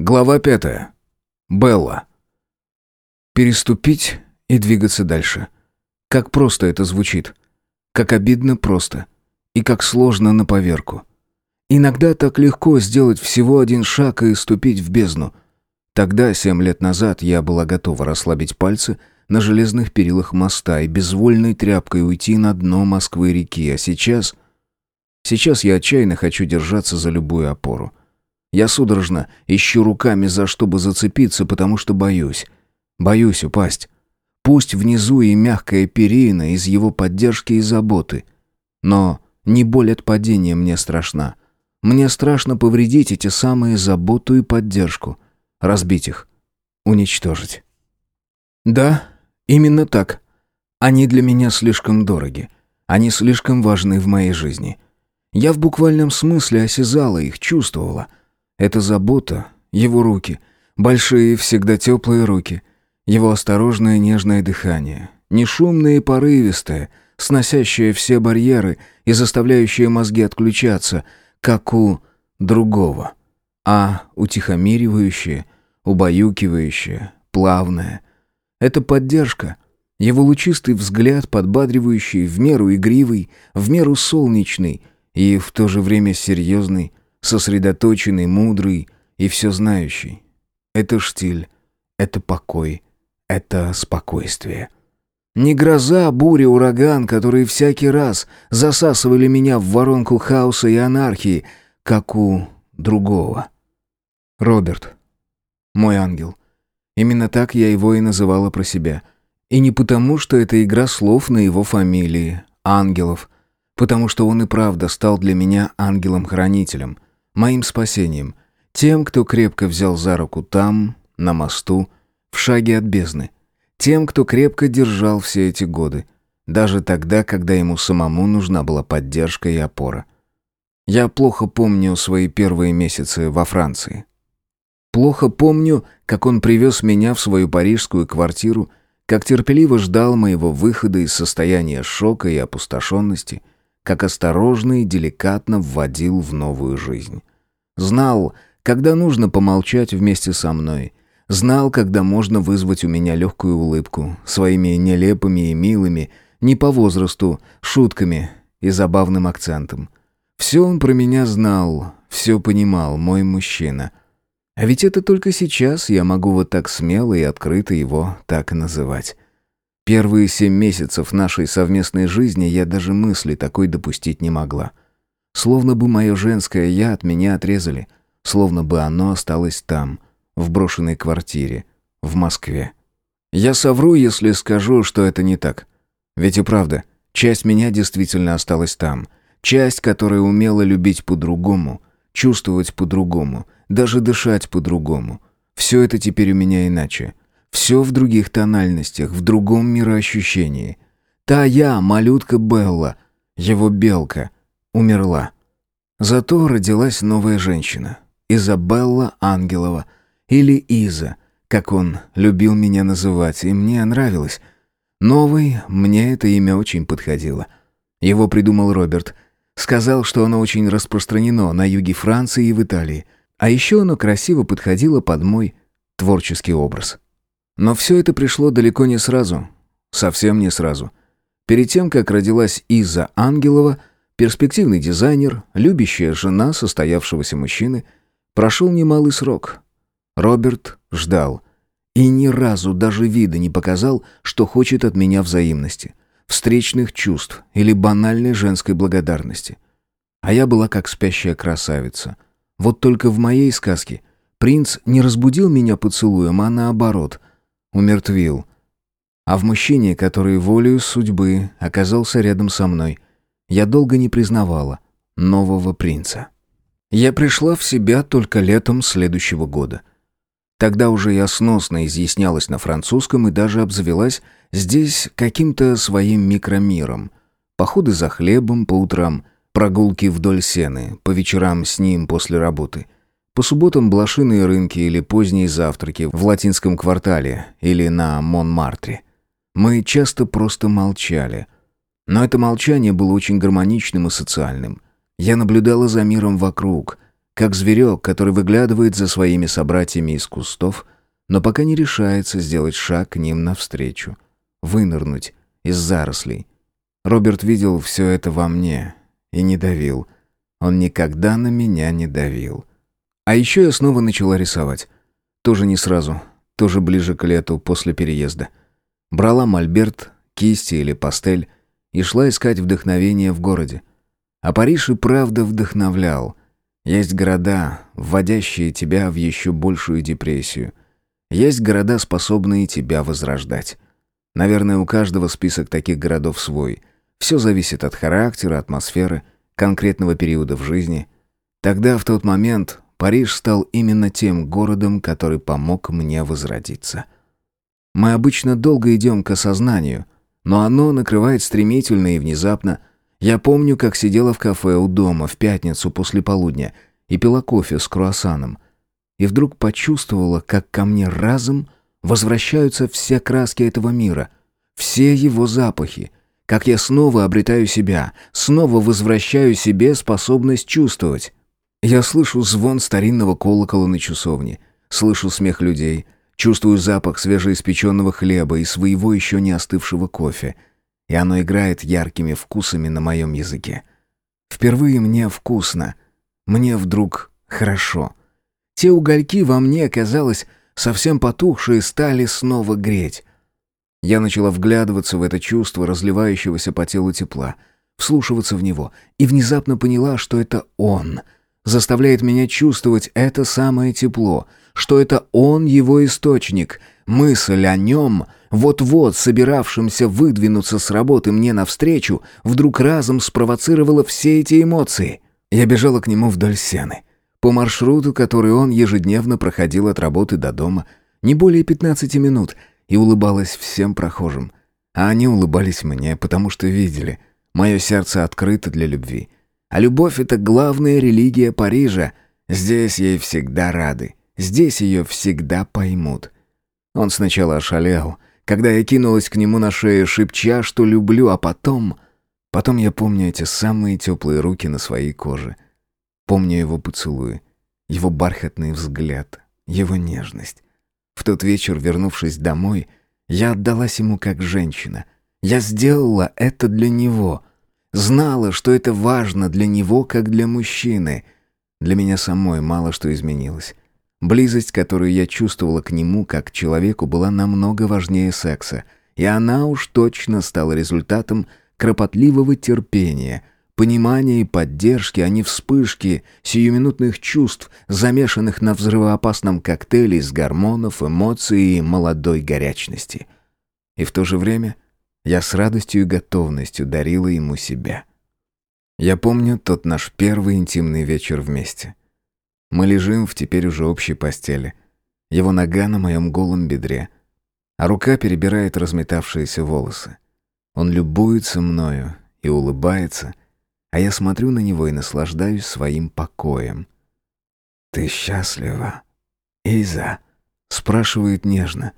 Глава пятая. Белла. Переступить и двигаться дальше. Как просто это звучит. Как обидно просто. И как сложно на поверку. Иногда так легко сделать всего один шаг и ступить в бездну. Тогда, семь лет назад, я была готова расслабить пальцы на железных перилах моста и безвольной тряпкой уйти на дно Москвы-реки, а сейчас... Сейчас я отчаянно хочу держаться за любую опору. Я судорожно ищу руками за что бы зацепиться, потому что боюсь. Боюсь упасть. Пусть внизу и мягкая перина из его поддержки и заботы. Но не боль от падения мне страшна. Мне страшно повредить эти самые заботу и поддержку. Разбить их. Уничтожить. Да, именно так. Они для меня слишком дороги. Они слишком важны в моей жизни. Я в буквальном смысле осязала их, чувствовала — это забота, его руки, большие, всегда теплые руки, его осторожное нежное дыхание, не шумное и порывистое, сносящее все барьеры и заставляющее мозги отключаться, как у другого, а утихомиривающее, убаюкивающее, плавное. Это поддержка, его лучистый взгляд, подбадривающий, в меру игривый, в меру солнечный и в то же время серьезный, сосредоточенный, мудрый и все знающий. Это штиль, это покой, это спокойствие. Не гроза, буря, ураган, которые всякий раз засасывали меня в воронку хаоса и анархии, как у другого. Роберт, мой ангел. Именно так я его и называла про себя. И не потому, что это игра слов на его фамилии, ангелов, потому что он и правда стал для меня ангелом-хранителем — моим спасением, тем, кто крепко взял за руку там, на мосту, в шаге от бездны, тем, кто крепко держал все эти годы, даже тогда, когда ему самому нужна была поддержка и опора. Я плохо помню свои первые месяцы во Франции. Плохо помню, как он привез меня в свою парижскую квартиру, как терпеливо ждал моего выхода из состояния шока и опустошенности, как осторожно и деликатно вводил в новую жизнь. Знал, когда нужно помолчать вместе со мной. Знал, когда можно вызвать у меня легкую улыбку, своими нелепыми и милыми, не по возрасту, шутками и забавным акцентом. Все он про меня знал, все понимал, мой мужчина. А ведь это только сейчас я могу вот так смело и открыто его так называть. Первые семь месяцев нашей совместной жизни я даже мысли такой допустить не могла. Словно бы мое женское «я» от меня отрезали. Словно бы оно осталось там, в брошенной квартире, в Москве. Я совру, если скажу, что это не так. Ведь и правда, часть меня действительно осталась там. Часть, которая умела любить по-другому, чувствовать по-другому, даже дышать по-другому. Все это теперь у меня иначе. Все в других тональностях, в другом мироощущении. Та я, малютка Белла, его белка — умерла. Зато родилась новая женщина. Изабелла Ангелова. Или Иза, как он любил меня называть, и мне нравилось. Новый, мне это имя очень подходило. Его придумал Роберт. Сказал, что оно очень распространено на юге Франции и в Италии. А еще оно красиво подходило под мой творческий образ. Но все это пришло далеко не сразу. Совсем не сразу. Перед тем, как родилась Иза Ангелова, Перспективный дизайнер, любящая жена состоявшегося мужчины, прошел немалый срок. Роберт ждал. И ни разу даже вида не показал, что хочет от меня взаимности, встречных чувств или банальной женской благодарности. А я была как спящая красавица. Вот только в моей сказке принц не разбудил меня поцелуем, а наоборот, умертвил. А в мужчине, который волею судьбы оказался рядом со мной – я долго не признавала нового принца. Я пришла в себя только летом следующего года. Тогда уже я сносно изъяснялась на французском и даже обзавелась здесь каким-то своим микромиром. Походы за хлебом по утрам, прогулки вдоль сены, по вечерам с ним после работы. По субботам блошиные рынки или поздние завтраки в латинском квартале или на Монмартре. Мы часто просто молчали – но это молчание было очень гармоничным и социальным. Я наблюдала за миром вокруг, как зверек, который выглядывает за своими собратьями из кустов, но пока не решается сделать шаг к ним навстречу, вынырнуть из зарослей. Роберт видел все это во мне и не давил. Он никогда на меня не давил. А еще я снова начала рисовать. Тоже не сразу, тоже ближе к лету, после переезда. Брала мольберт, кисти или пастель и шла искать вдохновение в городе. А Париж и правда вдохновлял. Есть города, вводящие тебя в еще большую депрессию. Есть города, способные тебя возрождать. Наверное, у каждого список таких городов свой. Все зависит от характера, атмосферы, конкретного периода в жизни. Тогда, в тот момент, Париж стал именно тем городом, который помог мне возродиться. Мы обычно долго идем к осознанию, но оно накрывает стремительно и внезапно. Я помню, как сидела в кафе у дома в пятницу после полудня и пила кофе с круассаном. И вдруг почувствовала, как ко мне разом возвращаются все краски этого мира, все его запахи, как я снова обретаю себя, снова возвращаю себе способность чувствовать. Я слышу звон старинного колокола на часовне, слышу смех людей, чувствую запах свежеиспеченного хлеба и своего еще не остывшего кофе, и оно играет яркими вкусами на моем языке. Впервые мне вкусно, мне вдруг хорошо. Те угольки во мне, казалось, совсем потухшие, стали снова греть. Я начала вглядываться в это чувство разливающегося по телу тепла, вслушиваться в него, и внезапно поняла, что это он заставляет меня чувствовать это самое тепло, что это он его источник. Мысль о нем, вот-вот собиравшимся выдвинуться с работы мне навстречу, вдруг разом спровоцировала все эти эмоции. Я бежала к нему вдоль сены. По маршруту, который он ежедневно проходил от работы до дома, не более 15 минут — и улыбалась всем прохожим. А они улыбались мне, потому что видели, мое сердце открыто для любви. А любовь — это главная религия Парижа. Здесь ей всегда рады. Здесь ее всегда поймут. Он сначала ошалел, когда я кинулась к нему на шею, шепча, что люблю, а потом... Потом я помню эти самые теплые руки на своей коже. Помню его поцелуи, его бархатный взгляд, его нежность. В тот вечер, вернувшись домой, я отдалась ему как женщина. Я сделала это для него. Знала, что это важно для него, как для мужчины. Для меня самой мало что изменилось. Близость, которую я чувствовала к нему как к человеку, была намного важнее секса, и она уж точно стала результатом кропотливого терпения — Понимание и поддержки, а не вспышки сиюминутных чувств, замешанных на взрывоопасном коктейле из гормонов, эмоций и молодой горячности. И в то же время я с радостью и готовностью дарила ему себя. Я помню тот наш первый интимный вечер вместе. Мы лежим в теперь уже общей постели. Его нога на моем голом бедре, а рука перебирает разметавшиеся волосы. Он любуется мною и улыбается, а я смотрю на него и наслаждаюсь своим покоем. «Ты счастлива, Иза?» — спрашивает нежно.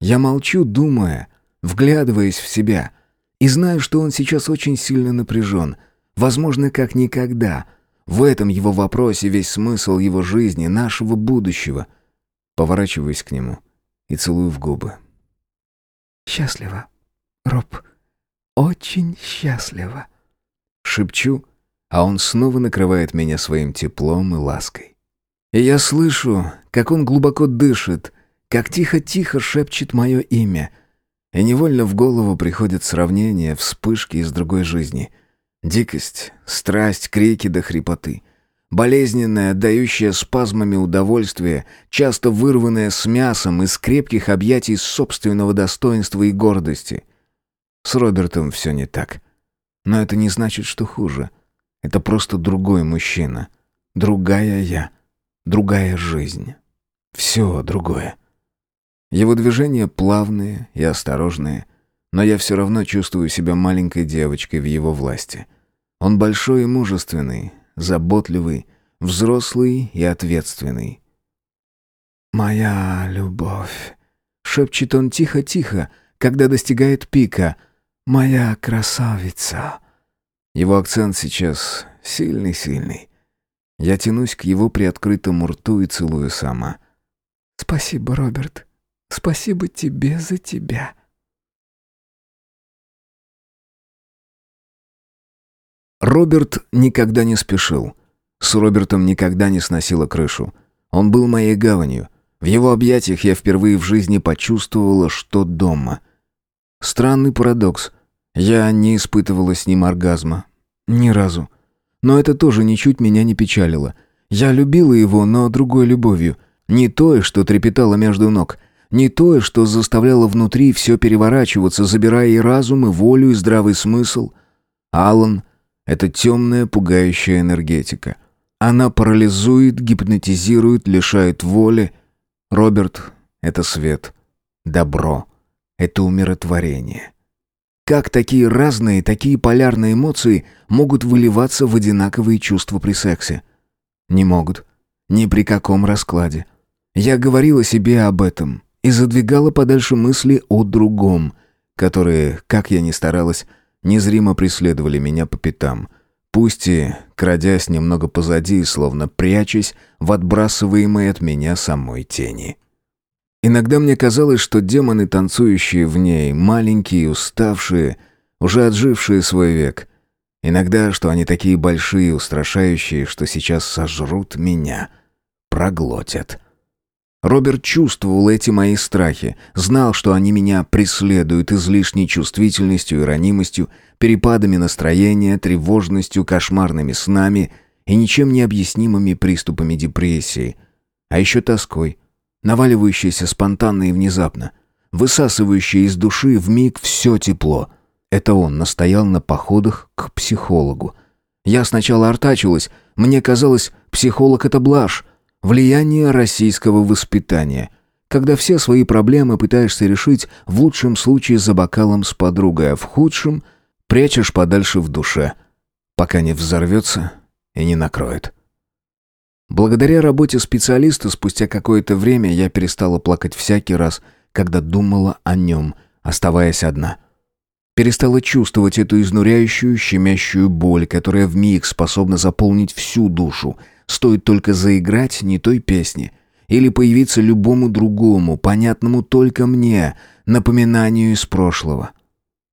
Я молчу, думая, вглядываясь в себя, и знаю, что он сейчас очень сильно напряжен, возможно, как никогда. В этом его вопросе весь смысл его жизни, нашего будущего. Поворачиваюсь к нему и целую в губы. «Счастлива, Роб, очень счастлива». Шепчу, а он снова накрывает меня своим теплом и лаской. И я слышу, как он глубоко дышит, как тихо-тихо шепчет мое имя. И невольно в голову приходят сравнения, вспышки из другой жизни. Дикость, страсть, крики до хрипоты. Болезненное, отдающее спазмами удовольствие, часто вырванное с мясом из крепких объятий собственного достоинства и гордости. С Робертом все не так. Но это не значит, что хуже. Это просто другой мужчина. Другая я. Другая жизнь. Все другое. Его движения плавные и осторожные, но я все равно чувствую себя маленькой девочкой в его власти. Он большой и мужественный, заботливый, взрослый и ответственный. «Моя любовь», — шепчет он тихо-тихо, когда достигает пика — «Моя красавица». Его акцент сейчас сильный-сильный. Я тянусь к его приоткрытому рту и целую сама. «Спасибо, Роберт. Спасибо тебе за тебя». Роберт никогда не спешил. С Робертом никогда не сносила крышу. Он был моей гаванью. В его объятиях я впервые в жизни почувствовала, что дома. Странный парадокс. Я не испытывала с ним оргазма. Ни разу. Но это тоже ничуть меня не печалило. Я любила его, но другой любовью. Не той, что трепетало между ног. Не той, что заставляло внутри все переворачиваться, забирая и разум, и волю, и здравый смысл. Алан — это темная, пугающая энергетика. Она парализует, гипнотизирует, лишает воли. Роберт — это свет, добро, это умиротворение. Как такие разные, такие полярные эмоции могут выливаться в одинаковые чувства при сексе? Не могут. Ни при каком раскладе. Я говорила себе об этом и задвигала подальше мысли о другом, которые, как я ни старалась, незримо преследовали меня по пятам. Пусть и крадясь немного позади, словно прячась в отбрасываемой от меня самой тени. Иногда мне казалось, что демоны, танцующие в ней, маленькие, уставшие, уже отжившие свой век. Иногда, что они такие большие, устрашающие, что сейчас сожрут меня, проглотят. Роберт чувствовал эти мои страхи, знал, что они меня преследуют излишней чувствительностью и ранимостью, перепадами настроения, тревожностью, кошмарными снами и ничем не объяснимыми приступами депрессии, а еще тоской – наваливающаяся спонтанно и внезапно, высасывающая из души в миг все тепло. Это он настоял на походах к психологу. Я сначала артачилась, мне казалось, психолог — это блажь, влияние российского воспитания, когда все свои проблемы пытаешься решить в лучшем случае за бокалом с подругой, а в худшем — прячешь подальше в душе, пока не взорвется и не накроет. Благодаря работе специалиста спустя какое-то время я перестала плакать всякий раз, когда думала о нем, оставаясь одна. Перестала чувствовать эту изнуряющую, щемящую боль, которая вмиг способна заполнить всю душу. Стоит только заиграть не той песни или появиться любому другому, понятному только мне, напоминанию из прошлого.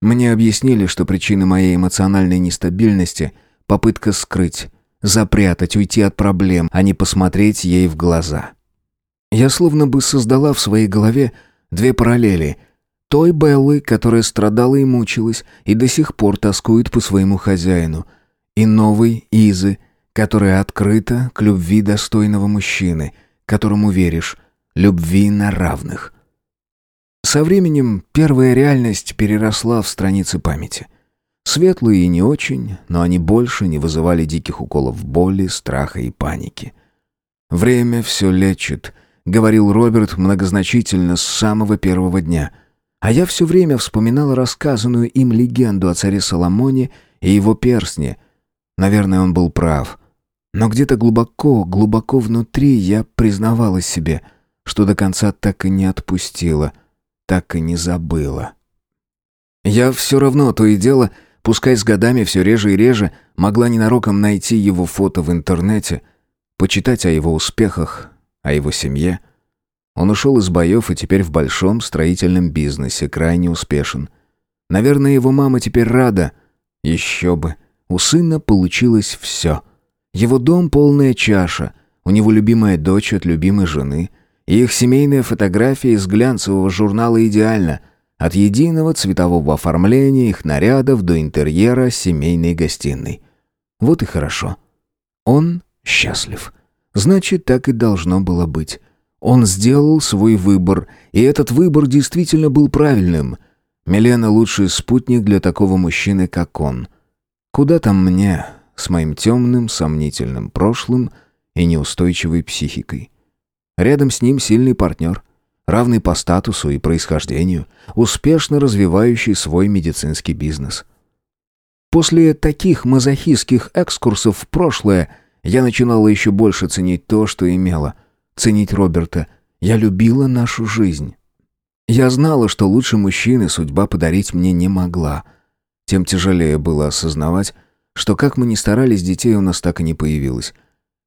Мне объяснили, что причина моей эмоциональной нестабильности — попытка скрыть, запрятать, уйти от проблем, а не посмотреть ей в глаза. Я словно бы создала в своей голове две параллели. Той Беллы, которая страдала и мучилась, и до сих пор тоскует по своему хозяину, и новой Изы, которая открыта к любви достойного мужчины, которому веришь, любви на равных. Со временем первая реальность переросла в страницы памяти — Светлые и не очень, но они больше не вызывали диких уколов боли, страха и паники. «Время все лечит», — говорил Роберт многозначительно с самого первого дня. А я все время вспоминал рассказанную им легенду о царе Соломоне и его перстне. Наверное, он был прав. Но где-то глубоко, глубоко внутри я признавалась себе, что до конца так и не отпустила, так и не забыла. Я все равно то и дело Пускай с годами все реже и реже могла ненароком найти его фото в интернете, почитать о его успехах, о его семье. Он ушел из боев и теперь в большом строительном бизнесе, крайне успешен. Наверное, его мама теперь рада. Еще бы. У сына получилось все. Его дом полная чаша, у него любимая дочь от любимой жены, и их семейная фотография из глянцевого журнала «Идеально», от единого цветового оформления их нарядов до интерьера семейной гостиной. Вот и хорошо. Он счастлив. Значит, так и должно было быть. Он сделал свой выбор, и этот выбор действительно был правильным. Милена — лучший спутник для такого мужчины, как он. Куда там мне, с моим темным, сомнительным прошлым и неустойчивой психикой? Рядом с ним сильный партнер — равный по статусу и происхождению, успешно развивающий свой медицинский бизнес. После таких мазохистских экскурсов в прошлое я начинала еще больше ценить то, что имела. Ценить Роберта. Я любила нашу жизнь. Я знала, что лучше мужчины судьба подарить мне не могла. Тем тяжелее было осознавать, что как мы ни старались, детей у нас так и не появилось.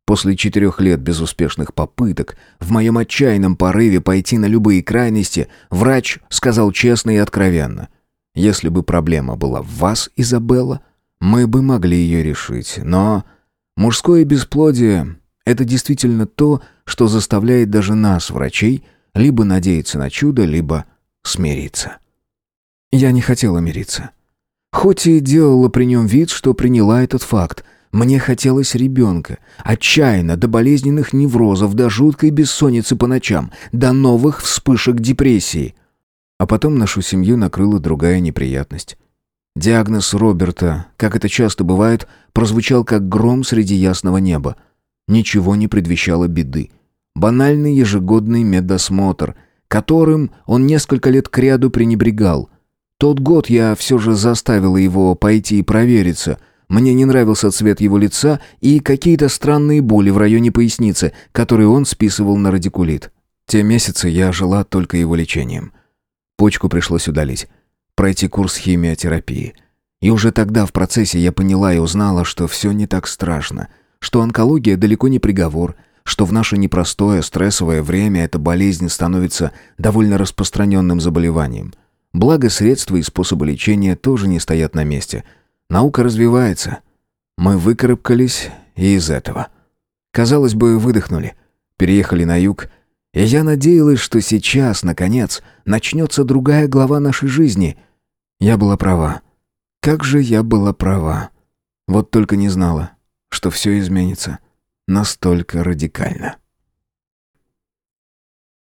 После четырех лет безуспешных попыток, в моем отчаянном порыве пойти на любые крайности, врач сказал честно и откровенно. Если бы проблема была в вас, Изабелла, мы бы могли ее решить. Но мужское бесплодие – это действительно то, что заставляет даже нас, врачей, либо надеяться на чудо, либо смириться. Я не хотела мириться. Хоть и делала при нем вид, что приняла этот факт, мне хотелось ребенка, отчаянно, до болезненных неврозов, до жуткой бессонницы по ночам, до новых вспышек депрессии. А потом нашу семью накрыла другая неприятность. Диагноз Роберта, как это часто бывает, прозвучал как гром среди ясного неба. Ничего не предвещало беды. Банальный ежегодный медосмотр, которым он несколько лет кряду пренебрегал. Тот год я все же заставила его пойти и провериться – мне не нравился цвет его лица и какие-то странные боли в районе поясницы, которые он списывал на радикулит. Те месяцы я жила только его лечением. Почку пришлось удалить, пройти курс химиотерапии. И уже тогда в процессе я поняла и узнала, что все не так страшно, что онкология далеко не приговор, что в наше непростое стрессовое время эта болезнь становится довольно распространенным заболеванием. Благо средства и способы лечения тоже не стоят на месте – Наука развивается. Мы выкарабкались и из этого. Казалось бы, выдохнули. Переехали на юг. И я надеялась, что сейчас, наконец, начнется другая глава нашей жизни. Я была права. Как же я была права. Вот только не знала, что все изменится настолько радикально.